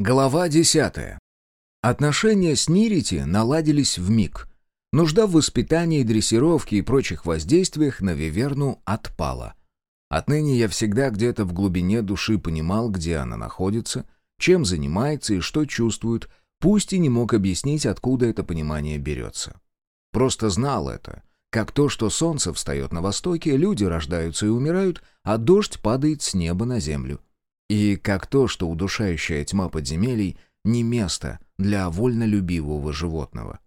Глава десятая. Отношения с Нирити наладились в миг. Нужда в воспитании, дрессировке и прочих воздействиях на Виверну отпала. Отныне я всегда где-то в глубине души понимал, где она находится, чем занимается и что чувствует, пусть и не мог объяснить, откуда это понимание берется. Просто знал это, как то, что солнце встает на востоке, люди рождаются и умирают, а дождь падает с неба на землю. И как то, что удушающая тьма подземелий не место для вольнолюбивого животного.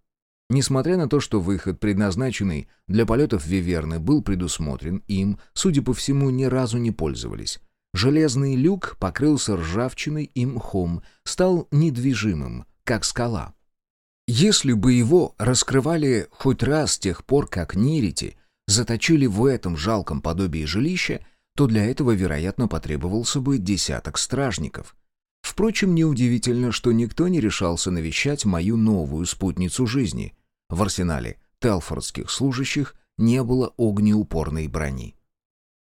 Несмотря на то, что выход, предназначенный для полетов Виверны, был предусмотрен, им, судя по всему, ни разу не пользовались. Железный люк покрылся ржавчиной и мхом, стал недвижимым, как скала. Если бы его раскрывали хоть раз с тех пор, как Нирити заточили в этом жалком подобии жилища, то для этого, вероятно, потребовался бы десяток стражников. Впрочем, неудивительно, что никто не решался навещать мою новую спутницу жизни. В арсенале телфордских служащих не было огнеупорной брони.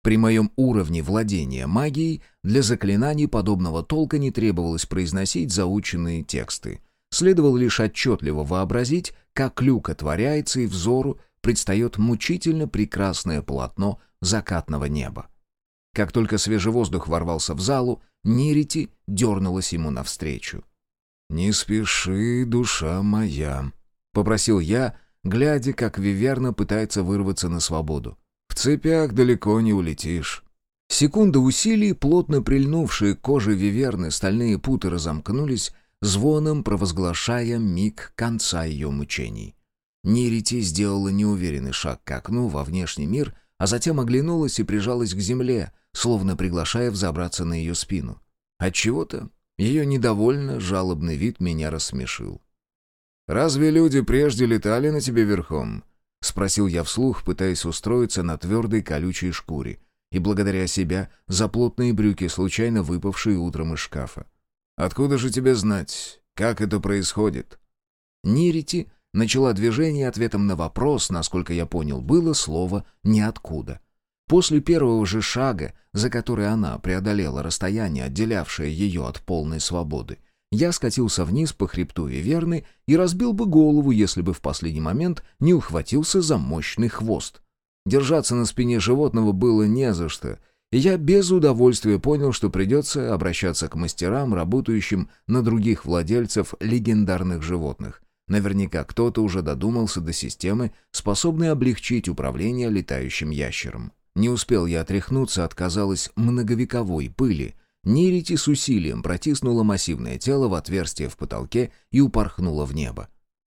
При моем уровне владения магией для заклинаний подобного толка не требовалось произносить заученные тексты. Следовало лишь отчетливо вообразить, как люк отворяется и взору предстает мучительно прекрасное полотно закатного неба. Как только свежий воздух ворвался в залу, Нерити дернулась ему навстречу. «Не спеши, душа моя», — попросил я, глядя, как Виверна пытается вырваться на свободу. «В цепях далеко не улетишь». Секунда усилий, плотно прильнувшие к коже Виверны, стальные путы разомкнулись, звоном провозглашая миг конца ее мучений. Нерити сделала неуверенный шаг к окну во внешний мир, а затем оглянулась и прижалась к земле, словно приглашая взобраться на ее спину. Отчего-то ее недовольно жалобный вид меня рассмешил. «Разве люди прежде летали на тебе верхом?» — спросил я вслух, пытаясь устроиться на твердой колючей шкуре, и благодаря себя за плотные брюки, случайно выпавшие утром из шкафа. «Откуда же тебе знать, как это происходит?» Нирити начала движение ответом на вопрос, насколько я понял, было слово «ниоткуда». После первого же шага, за который она преодолела расстояние, отделявшее ее от полной свободы, я скатился вниз по хребту Виверны и разбил бы голову, если бы в последний момент не ухватился за мощный хвост. Держаться на спине животного было не за что, и я без удовольствия понял, что придется обращаться к мастерам, работающим на других владельцев легендарных животных. Наверняка кто-то уже додумался до системы, способной облегчить управление летающим ящером. Не успел я отряхнуться от, казалось, многовековой пыли. Нерити с усилием протиснула массивное тело в отверстие в потолке и упорхнула в небо.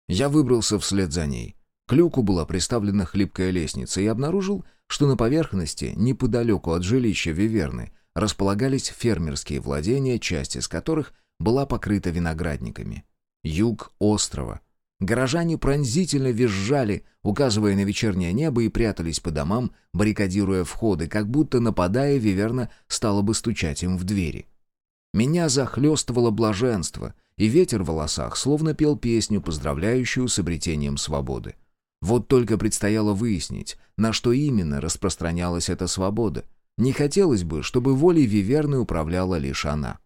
Я выбрался вслед за ней. К люку была приставлена хлипкая лестница и обнаружил, что на поверхности, неподалеку от жилища Виверны, располагались фермерские владения, часть из которых была покрыта виноградниками. Юг острова — Горожане пронзительно визжали, указывая на вечернее небо и прятались по домам, баррикадируя входы, как будто, нападая, Виверна стала бы стучать им в двери. Меня захлестывало блаженство, и ветер в волосах словно пел песню, поздравляющую с обретением свободы. Вот только предстояло выяснить, на что именно распространялась эта свобода. Не хотелось бы, чтобы волей Виверны управляла лишь она.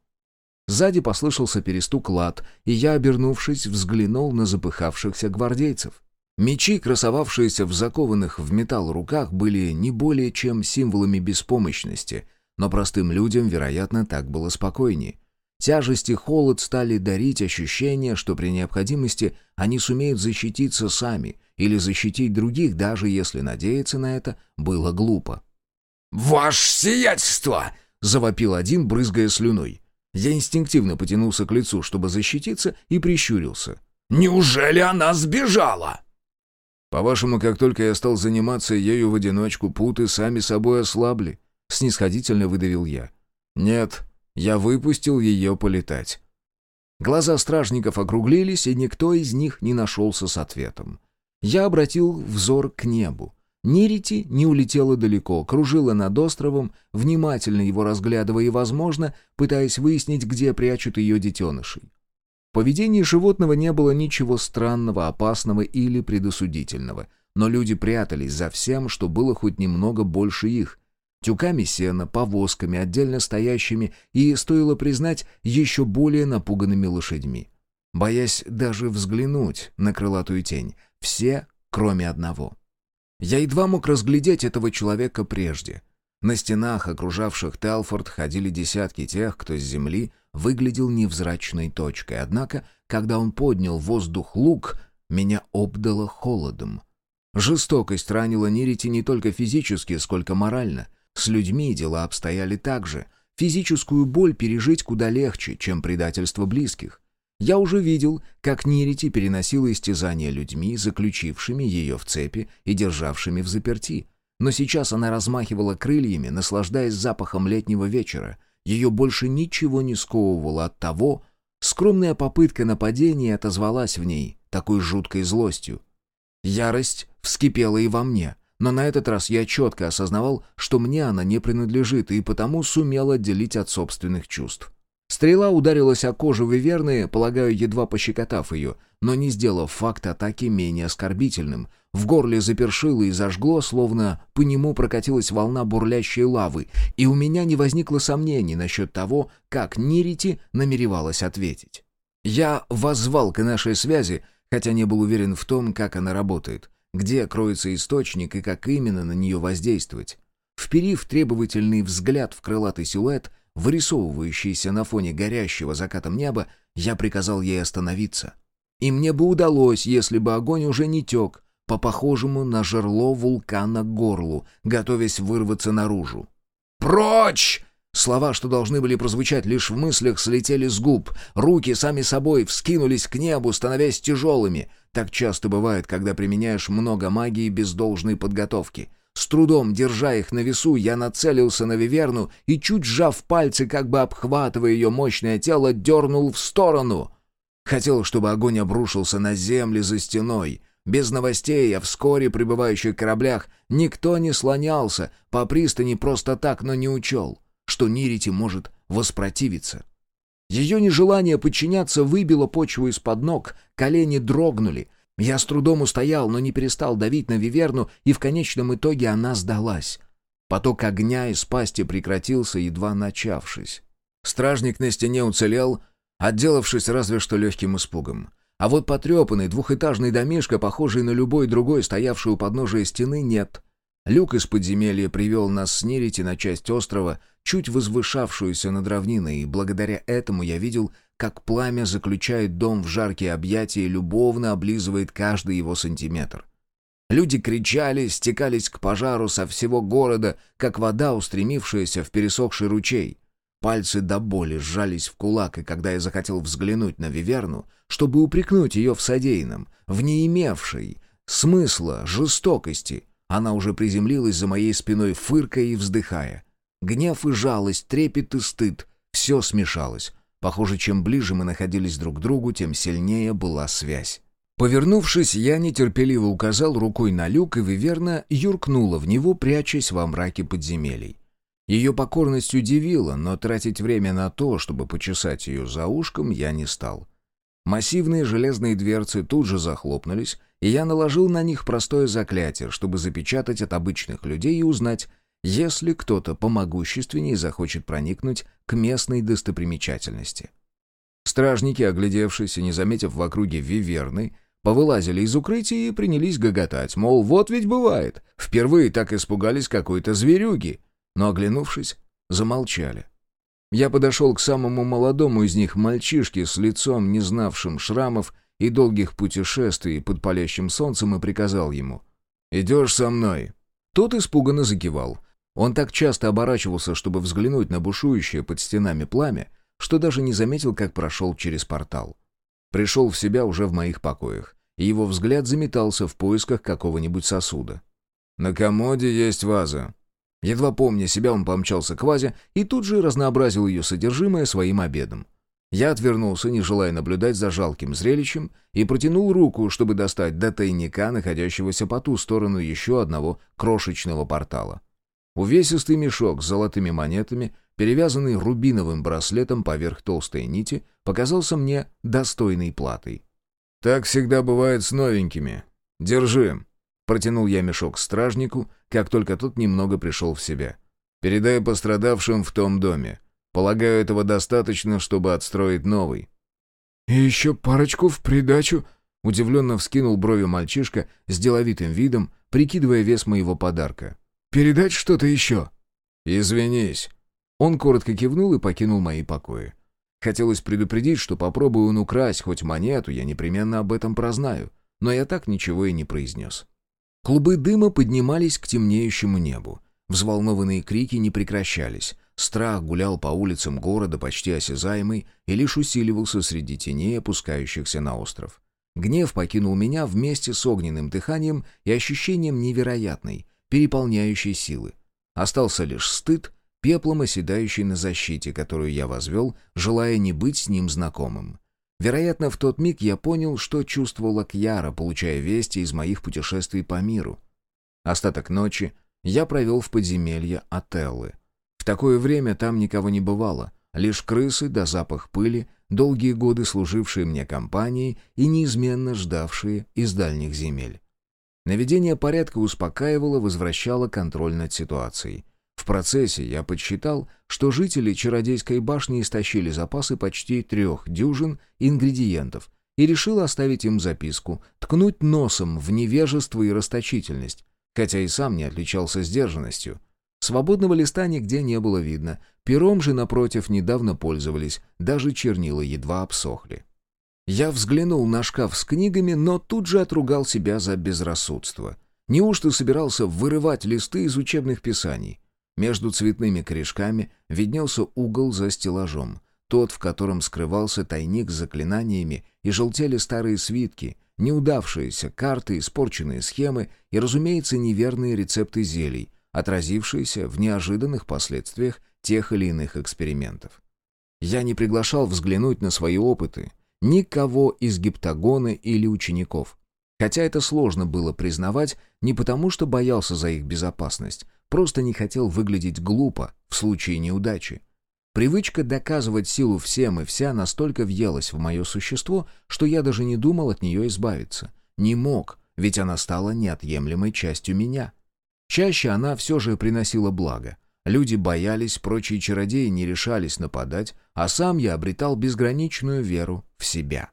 Сзади послышался перестук лад, и я, обернувшись, взглянул на запыхавшихся гвардейцев. Мечи, красовавшиеся в закованных в металл руках, были не более чем символами беспомощности, но простым людям, вероятно, так было спокойнее. Тяжесть и холод стали дарить ощущение, что при необходимости они сумеют защититься сами или защитить других, даже если надеяться на это было глупо. «Ваше сиятельство!» — завопил один, брызгая слюной. Я инстинктивно потянулся к лицу, чтобы защититься, и прищурился. «Неужели она сбежала?» «По-вашему, как только я стал заниматься ею в одиночку, путы сами собой ослабли?» — снисходительно выдавил я. «Нет, я выпустил ее полетать». Глаза стражников округлились, и никто из них не нашелся с ответом. Я обратил взор к небу. Нирити не улетела далеко, кружила над островом, внимательно его разглядывая и, возможно, пытаясь выяснить, где прячут ее детенышей. В поведении животного не было ничего странного, опасного или предосудительного, но люди прятались за всем, что было хоть немного больше их. тюками сена, повозками, отдельно стоящими и, стоило признать, еще более напуганными лошадьми. Боясь даже взглянуть на крылатую тень, все, кроме одного. Я едва мог разглядеть этого человека прежде. На стенах, окружавших Телфорд, ходили десятки тех, кто с земли выглядел невзрачной точкой. Однако, когда он поднял воздух лук, меня обдало холодом. Жестокость ранила Нерити не только физически, сколько морально. С людьми дела обстояли так же. Физическую боль пережить куда легче, чем предательство близких. Я уже видел, как Нерити переносила истязания людьми, заключившими ее в цепи и державшими в заперти. Но сейчас она размахивала крыльями, наслаждаясь запахом летнего вечера. Ее больше ничего не сковывало от того, скромная попытка нападения отозвалась в ней такой жуткой злостью. Ярость вскипела и во мне, но на этот раз я четко осознавал, что мне она не принадлежит, и потому сумел отделить от собственных чувств. Стрела ударилась о кожу Виверны, полагаю, едва пощекотав ее, но не сделав факт атаки менее оскорбительным. В горле запершило и зажгло, словно по нему прокатилась волна бурлящей лавы, и у меня не возникло сомнений насчет того, как Нирити намеревалась ответить. Я воззвал к нашей связи, хотя не был уверен в том, как она работает, где кроется источник и как именно на нее воздействовать. Вперив требовательный взгляд в крылатый силуэт, вырисовывающийся на фоне горящего закатом неба, я приказал ей остановиться. И мне бы удалось, если бы огонь уже не тек по похожему на жерло вулкана горлу, готовясь вырваться наружу. «Прочь!» Слова, что должны были прозвучать лишь в мыслях, слетели с губ. Руки сами собой вскинулись к небу, становясь тяжелыми. Так часто бывает, когда применяешь много магии без должной подготовки. С трудом, держа их на весу, я нацелился на Виверну и, чуть сжав пальцы, как бы обхватывая ее мощное тело, дернул в сторону. Хотел, чтобы огонь обрушился на земли за стеной. Без новостей о вскоре прибывающих кораблях никто не слонялся по пристани просто так, но не учел что Нирити может воспротивиться. Ее нежелание подчиняться выбило почву из-под ног, колени дрогнули. Я с трудом устоял, но не перестал давить на Виверну, и в конечном итоге она сдалась. Поток огня из пасти прекратился, едва начавшись. Стражник на стене уцелел, отделавшись разве что легким испугом. А вот потрепанный двухэтажный домишко, похожий на любой другой, стоявший у подножия стены, нет. Люк из подземелья привел нас с Нерити на часть острова, чуть возвышавшуюся над равниной, и благодаря этому я видел, как пламя заключает дом в жаркие объятия и любовно облизывает каждый его сантиметр. Люди кричали, стекались к пожару со всего города, как вода, устремившаяся в пересохший ручей. Пальцы до боли сжались в кулак, и когда я захотел взглянуть на Виверну, чтобы упрекнуть ее в содеянном, в не имевшей смысла, жестокости — она уже приземлилась за моей спиной, фыркая и вздыхая. Гнев и жалость, трепет и стыд — все смешалось. Похоже, чем ближе мы находились друг к другу, тем сильнее была связь. Повернувшись, я нетерпеливо указал рукой на люк, и Виверна юркнула в него, прячась во мраке подземелий. Ее покорность удивила, но тратить время на то, чтобы почесать ее за ушком, я не стал. Массивные железные дверцы тут же захлопнулись, и я наложил на них простое заклятие, чтобы запечатать от обычных людей и узнать, если кто-то помогущественнее захочет проникнуть к местной достопримечательности. Стражники, оглядевшись и не заметив в округе виверны, повылазили из укрытия и принялись гоготать, мол, вот ведь бывает, впервые так испугались какой-то зверюги, но, оглянувшись, замолчали. Я подошел к самому молодому из них, мальчишке с лицом, не знавшим шрамов и долгих путешествий под палящим солнцем и приказал ему «Идешь со мной». Тот испуганно закивал. Он так часто оборачивался, чтобы взглянуть на бушующее под стенами пламя, что даже не заметил, как прошел через портал. Пришел в себя уже в моих покоях, и его взгляд заметался в поисках какого-нибудь сосуда. «На комоде есть ваза». Едва помня себя, он помчался к вазе и тут же разнообразил ее содержимое своим обедом. Я отвернулся, не желая наблюдать за жалким зрелищем, и протянул руку, чтобы достать до тайника, находящегося по ту сторону еще одного крошечного портала. Увесистый мешок с золотыми монетами, перевязанный рубиновым браслетом поверх толстой нити, показался мне достойной платой. «Так всегда бывает с новенькими. Держи!» Протянул я мешок стражнику, как только тот немного пришел в себя. Передай пострадавшим в том доме. Полагаю, этого достаточно, чтобы отстроить новый». «И еще парочку в придачу», — удивленно вскинул брови мальчишка с деловитым видом, прикидывая вес моего подарка. «Передать что-то еще?» «Извинись». Он коротко кивнул и покинул мои покои. Хотелось предупредить, что попробую он украсть хоть монету, я непременно об этом прознаю, но я так ничего и не произнес. Клубы дыма поднимались к темнеющему небу. Взволнованные крики не прекращались. Страх гулял по улицам города, почти осязаемый, и лишь усиливался среди теней, опускающихся на остров. Гнев покинул меня вместе с огненным дыханием и ощущением невероятной, переполняющей силы. Остался лишь стыд, пеплом оседающий на защите, которую я возвел, желая не быть с ним знакомым. Вероятно, в тот миг я понял, что чувствовала Кьяра, получая вести из моих путешествий по миру. Остаток ночи я провел в подземелье Отеллы. В такое время там никого не бывало, лишь крысы да запах пыли, долгие годы служившие мне компанией и неизменно ждавшие из дальних земель. Наведение порядка успокаивало, возвращало контроль над ситуацией. В процессе я подсчитал, что жители Чародейской башни истощили запасы почти трех дюжин ингредиентов и решил оставить им записку, ткнуть носом в невежество и расточительность, хотя и сам не отличался сдержанностью. Свободного листа нигде не было видно, пером же, напротив, недавно пользовались, даже чернила едва обсохли. Я взглянул на шкаф с книгами, но тут же отругал себя за безрассудство. Неужто собирался вырывать листы из учебных писаний? Между цветными корешками виднелся угол за стеллажом, тот, в котором скрывался тайник с заклинаниями и желтели старые свитки, неудавшиеся карты, испорченные схемы и, разумеется, неверные рецепты зелий, отразившиеся в неожиданных последствиях тех или иных экспериментов. Я не приглашал взглянуть на свои опыты никого из гиптагона или учеников. Хотя это сложно было признавать не потому, что боялся за их безопасность, Просто не хотел выглядеть глупо в случае неудачи. Привычка доказывать силу всем и вся настолько въелась в мое существо, что я даже не думал от нее избавиться. Не мог, ведь она стала неотъемлемой частью меня. Чаще она все же приносила благо. Люди боялись, прочие чародеи не решались нападать, а сам я обретал безграничную веру в себя.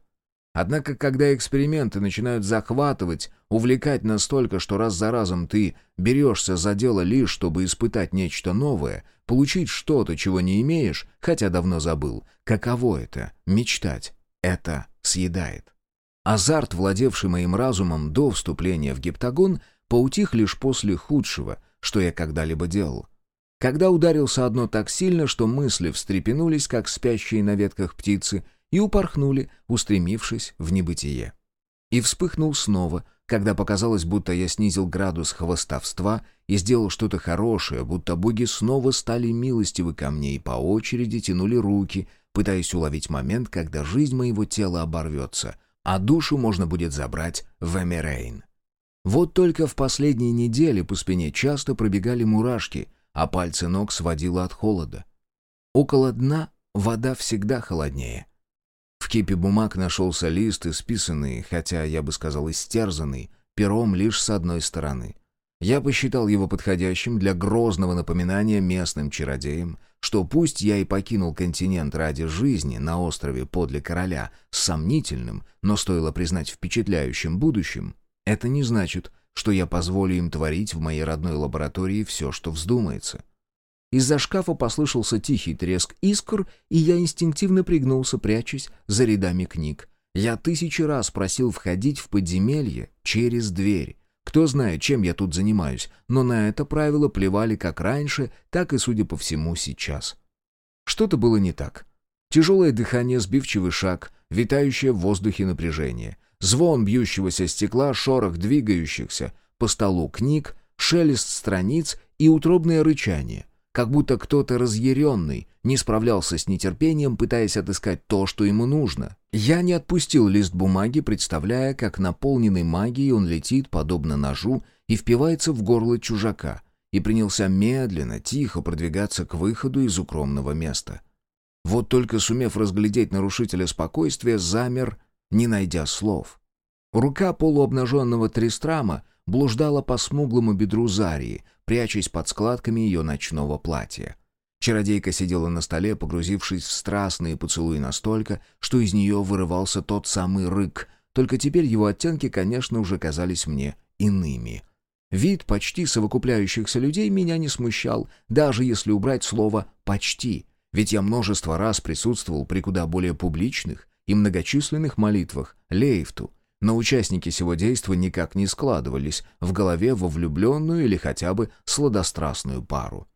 Однако, когда эксперименты начинают захватывать, увлекать настолько, что раз за разом ты берешься за дело лишь, чтобы испытать нечто новое, получить что-то, чего не имеешь, хотя давно забыл, каково это — мечтать, это съедает. Азарт, владевший моим разумом до вступления в гиптагон, поутих лишь после худшего, что я когда-либо делал. Когда ударился одно так сильно, что мысли встрепенулись, как спящие на ветках птицы — и упорхнули, устремившись в небытие. И вспыхнул снова, когда показалось, будто я снизил градус хвостовства и сделал что-то хорошее, будто боги снова стали милостивы ко мне и по очереди тянули руки, пытаясь уловить момент, когда жизнь моего тела оборвется, а душу можно будет забрать в Эмерейн. Вот только в последние недели по спине часто пробегали мурашки, а пальцы ног сводило от холода. Около дна вода всегда холоднее. В кипе бумаг нашелся лист, исписанный, хотя, я бы сказал, истерзанный, пером лишь с одной стороны. Я посчитал его подходящим для грозного напоминания местным чародеям, что пусть я и покинул континент ради жизни на острове подле короля с сомнительным, но стоило признать впечатляющим будущим, это не значит, что я позволю им творить в моей родной лаборатории все, что вздумается. Из-за шкафа послышался тихий треск искр, и я инстинктивно пригнулся, прячась за рядами книг. Я тысячи раз просил входить в подземелье через дверь. Кто знает, чем я тут занимаюсь, но на это правило плевали как раньше, так и, судя по всему, сейчас. Что-то было не так. Тяжелое дыхание, сбивчивый шаг, витающее в воздухе напряжение, звон бьющегося стекла, шорох двигающихся по столу книг, шелест страниц и утробное рычание как будто кто-то разъяренный не справлялся с нетерпением, пытаясь отыскать то, что ему нужно. Я не отпустил лист бумаги, представляя, как наполненный магией он летит, подобно ножу, и впивается в горло чужака, и принялся медленно, тихо продвигаться к выходу из укромного места. Вот только сумев разглядеть нарушителя спокойствия, замер, не найдя слов. Рука полуобнаженного Тристрама блуждала по смуглому бедру Зарии, прячась под складками ее ночного платья. Чародейка сидела на столе, погрузившись в страстные поцелуи настолько, что из нее вырывался тот самый рык, только теперь его оттенки, конечно, уже казались мне иными. Вид почти совокупляющихся людей меня не смущал, даже если убрать слово «почти», ведь я множество раз присутствовал при куда более публичных и многочисленных молитвах Лейфту, но участники сего действа никак не складывались в голове во влюбленную или хотя бы сладострастную пару.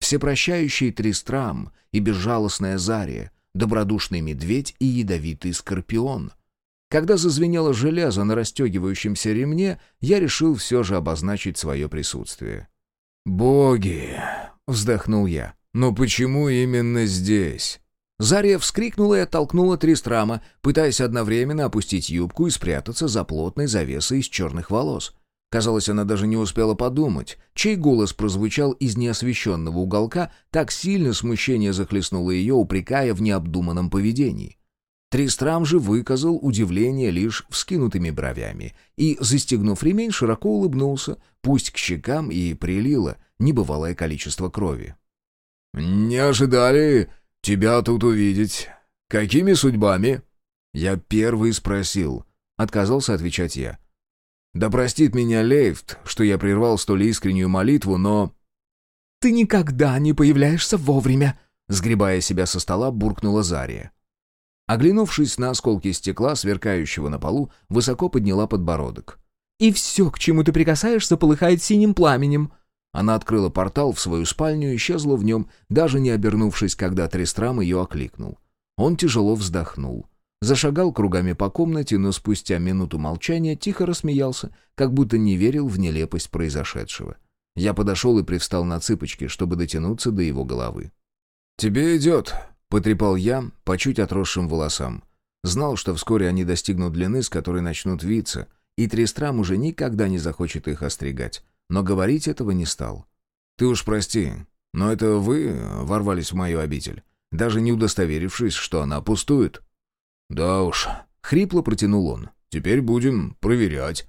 Всепрощающий Тристрам и безжалостная Зария, добродушный медведь и ядовитый скорпион — когда зазвенело железо на расстегивающемся ремне, я решил все же обозначить свое присутствие. «Боги!» — вздохнул я. «Но почему именно здесь?» Зария вскрикнула и оттолкнула Тристрама, пытаясь одновременно опустить юбку и спрятаться за плотной завесой из черных волос. Казалось, она даже не успела подумать, чей голос прозвучал из неосвещенного уголка, так сильно смущение захлестнуло ее, упрекая в необдуманном поведении. Тристрам же выказал удивление лишь вскинутыми бровями и, застегнув ремень, широко улыбнулся, пусть к щекам и прилило небывалое количество крови. «Не ожидали тебя тут увидеть. Какими судьбами?» «Я первый спросил», — отказался отвечать я. «Да простит меня Лейфт, что я прервал столь искреннюю молитву, но...» «Ты никогда не появляешься вовремя», — сгребая себя со стола, буркнула Зария. Оглянувшись на осколки стекла, сверкающего на полу, высоко подняла подбородок. «И все, к чему ты прикасаешься, полыхает синим пламенем!» Она открыла портал в свою спальню и исчезла в нем, даже не обернувшись, когда Трестрам ее окликнул. Он тяжело вздохнул. Зашагал кругами по комнате, но спустя минуту молчания тихо рассмеялся, как будто не верил в нелепость произошедшего. Я подошел и привстал на цыпочки, чтобы дотянуться до его головы. «Тебе идет», Потрепал я по чуть отросшим волосам. Знал, что вскоре они достигнут длины, с которой начнут виться, и Трестрам уже никогда не захочет их остригать. Но говорить этого не стал. «Ты уж прости, но это вы ворвались в мою обитель, даже не удостоверившись, что она пустует». «Да уж», — хрипло протянул он, — «теперь будем проверять».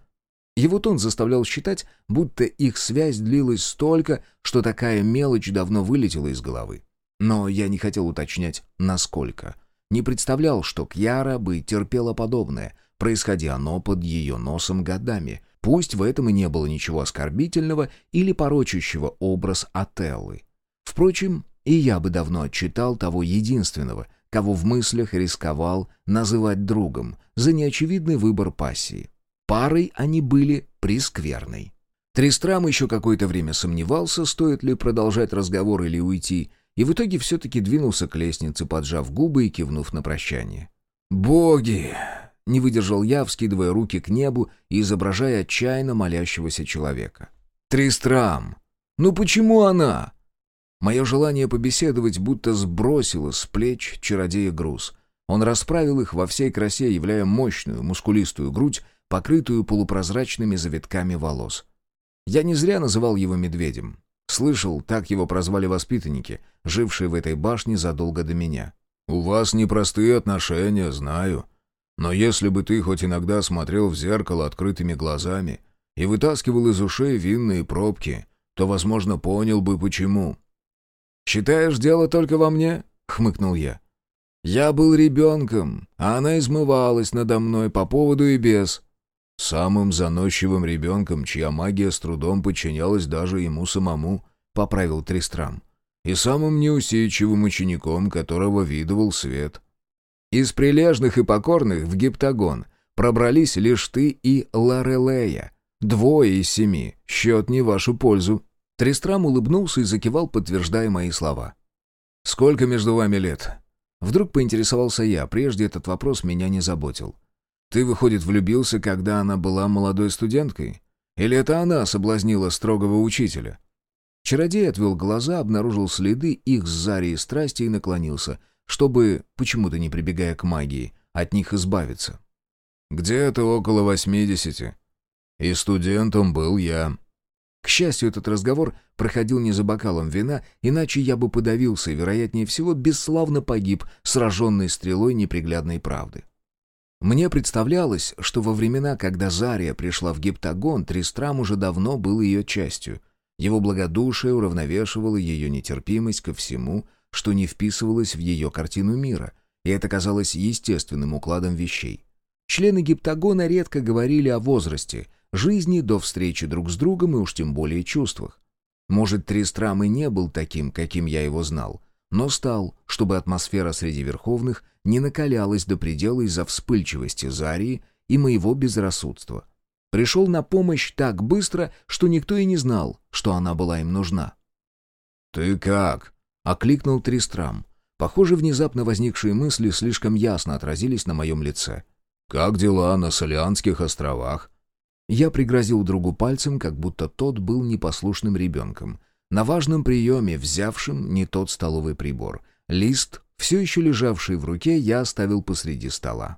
Его тон заставлял считать, будто их связь длилась столько, что такая мелочь давно вылетела из головы. Но я не хотел уточнять, насколько. Не представлял, что Кьяра бы терпела подобное, происходя оно под ее носом годами. Пусть в этом и не было ничего оскорбительного или порочащего образ Отеллы. Впрочем, и я бы давно отчитал того единственного, кого в мыслях рисковал называть другом, за неочевидный выбор пассии. Парой они были прискверной. Тристрам еще какое-то время сомневался, стоит ли продолжать разговор или уйти, и в итоге все-таки двинулся к лестнице, поджав губы и кивнув на прощание. «Боги!» — не выдержал я, вскидывая руки к небу и изображая отчаянно молящегося человека. «Тристрам! Ну почему она?» Мое желание побеседовать будто сбросило с плеч чародея груз. Он расправил их во всей красе, являя мощную, мускулистую грудь, покрытую полупрозрачными завитками волос. Я не зря называл его медведем. Слышал, так его прозвали воспитанники, жившие в этой башне задолго до меня. «У вас непростые отношения, знаю. Но если бы ты хоть иногда смотрел в зеркало открытыми глазами и вытаскивал из ушей винные пробки, то, возможно, понял бы, почему». «Считаешь, дело только во мне?» — хмыкнул я. «Я был ребенком, а она измывалась надо мной по поводу и без. Самым заносчивым ребенком, чья магия с трудом подчинялась даже ему самому, поправил Тристрам. И самым неусидчивым учеником, которого видывал свет. Из прилежных и покорных в гиптагон пробрались лишь ты и Ларелея. Двое из семи. Счет не вашу пользу. Тристрам улыбнулся и закивал, подтверждая мои слова. «Сколько между вами лет?» Вдруг поинтересовался я, прежде этот вопрос меня не заботил. Ты, выходит, влюбился, когда она была молодой студенткой? Или это она соблазнила строгого учителя?» Чародей отвел глаза, обнаружил следы их с Зарией страсти и наклонился, чтобы, почему-то не прибегая к магии, от них избавиться. «Где-то около восьмидесяти. И студентом был я». К счастью, этот разговор проходил не за бокалом вина, иначе я бы подавился и, вероятнее всего, бесславно погиб, сраженный стрелой неприглядной правды. Мне представлялось, что во времена, когда Зария пришла в Гиптагон, Тристрам уже давно был ее частью. Его благодушие уравновешивало ее нетерпимость ко всему, что не вписывалось в ее картину мира, и это казалось естественным укладом вещей. Члены гиптагона редко говорили о возрасте, жизни до встречи друг с другом и уж тем более чувствах. Может, Тристрам и не был таким, каким я его знал, но стал, чтобы атмосфера среди верховных не накалялась до предела из-за вспыльчивости Зарии и моего безрассудства. Пришел на помощь так быстро, что никто и не знал, что она была им нужна. «Ты как?» — окликнул Тристрам. Похоже, внезапно возникшие мысли слишком ясно отразились на моем лице. «Как дела на Солианских островах?» Я пригрозил другу пальцем, как будто тот был непослушным ребенком. На важном приеме, взявшим не тот столовый прибор. Лист, все еще лежавший в руке, я оставил посреди стола.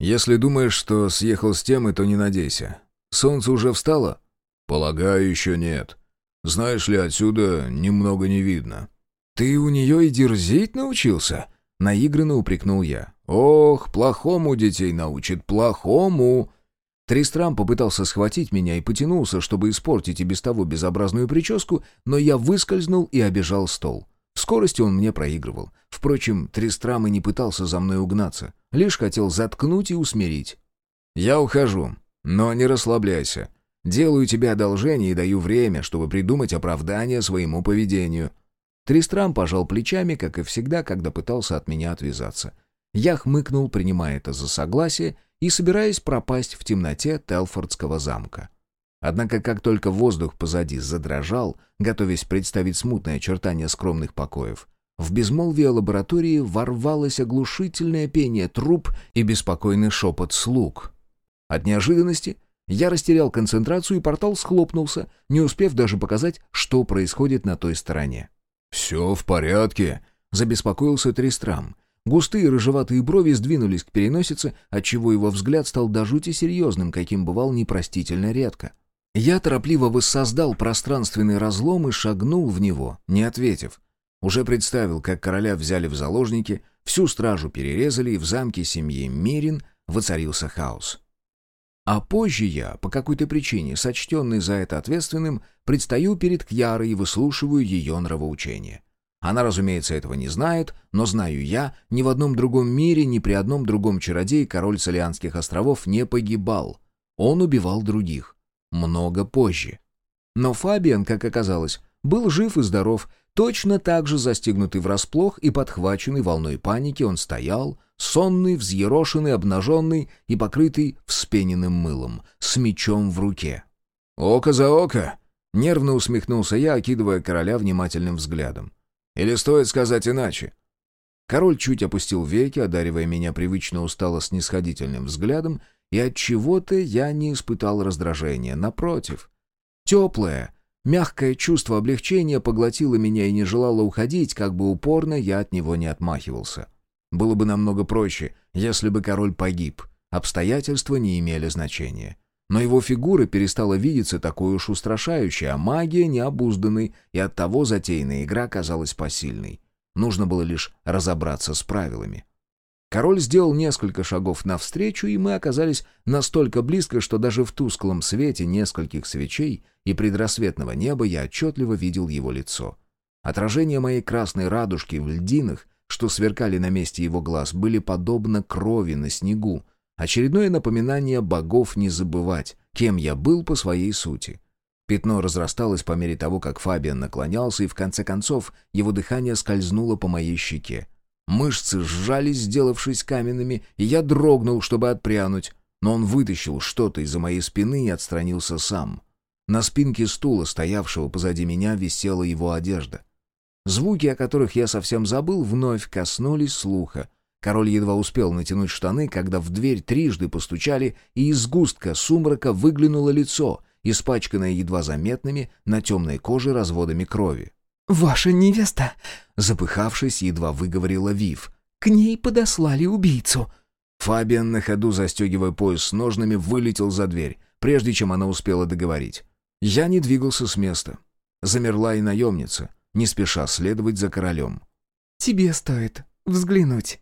«Если думаешь, что съехал с темы, то не надейся. Солнце уже встало?» «Полагаю, еще нет. Знаешь ли, отсюда немного не видно». «Ты у нее и дерзить научился?» — наигранно упрекнул я. «Ох, плохому детей научит, плохому!» Тристрам попытался схватить меня и потянулся, чтобы испортить и без того безобразную прическу, но я выскользнул и обежал стол. В скорости он мне проигрывал. Впрочем, Тристрам и не пытался за мной угнаться, лишь хотел заткнуть и усмирить. «Я ухожу, но не расслабляйся. Делаю тебе одолжение и даю время, чтобы придумать оправдание своему поведению». Тристрам пожал плечами, как и всегда, когда пытался от меня отвязаться. Я хмыкнул, принимая это за согласие, и собираясь пропасть в темноте Телфордского замка. Однако как только воздух позади задрожал, готовясь представить смутное очертание скромных покоев, в безмолвие лаборатории ворвалось оглушительное пение труб и беспокойный шепот слуг. От неожиданности я растерял концентрацию, и портал схлопнулся, не успев даже показать, что происходит на той стороне. «Все в порядке», — забеспокоился Тристрам. Густые рыжеватые брови сдвинулись к переносице, отчего его взгляд стал до жути серьезным, каким бывал непростительно редко. Я торопливо воссоздал пространственный разлом и шагнул в него, не ответив. Уже представил, как короля взяли в заложники, всю стражу перерезали, и в замке семьи Мирин воцарился хаос. А позже я, по какой-то причине, сочтенный за это ответственным, предстаю перед Кьярой и выслушиваю ее нравоучение. Она, разумеется, этого не знает, но знаю я, ни в одном другом мире, ни при одном другом чародее король Солианских островов не погибал. Он убивал других. Много позже. Но Фабиан, как оказалось, был жив и здоров, точно так же застигнутый врасплох и подхваченный волной паники он стоял, сонный, взъерошенный, обнаженный и покрытый вспененным мылом, с мечом в руке. «Око за око!» — нервно усмехнулся я, окидывая короля внимательным взглядом. Или стоит сказать иначе?» Король чуть опустил веки, одаривая меня привычно устало снисходительным взглядом, и от чего-то я не испытал раздражения, напротив. Теплое, мягкое чувство облегчения поглотило меня и не желало уходить, как бы упорно я от него не отмахивался. Было бы намного проще, если бы король погиб. Обстоятельства не имели значения. Но его фигура перестала видеться такой уж устрашающей, а магия необузданной, и оттого затеянная игра казалась посильной. Нужно было лишь разобраться с правилами. Король сделал несколько шагов навстречу, и мы оказались настолько близко, что даже в тусклом свете нескольких свечей и предрассветного неба я отчетливо видел его лицо. Отражения моей красной радужки в льдинах, что сверкали на месте его глаз, были подобно крови на снегу, Очередное напоминание богов не забывать, кем я был по своей сути. Пятно разрасталось по мере того, как Фабиан наклонялся, и в конце концов его дыхание скользнуло по моей щеке. Мышцы сжались, сделавшись каменными, и я дрогнул, чтобы отпрянуть, но он вытащил что-то из-за моей спины и отстранился сам. На спинке стула, стоявшего позади меня, висела его одежда. Звуки, о которых я совсем забыл, вновь коснулись слуха — Король едва успел натянуть штаны, когда в дверь трижды постучали, и из густка сумрака выглянуло лицо, испачканное едва заметными на темной коже разводами крови. «Ваша невеста!» — запыхавшись, едва выговорила Вив. «К ней подослали убийцу!» Фабиан на ходу, застегивая пояс с ножнами, вылетел за дверь, прежде чем она успела договорить. Я не двигался с места. Замерла и наемница, не спеша следовать за королем. «Тебе стоит взглянуть».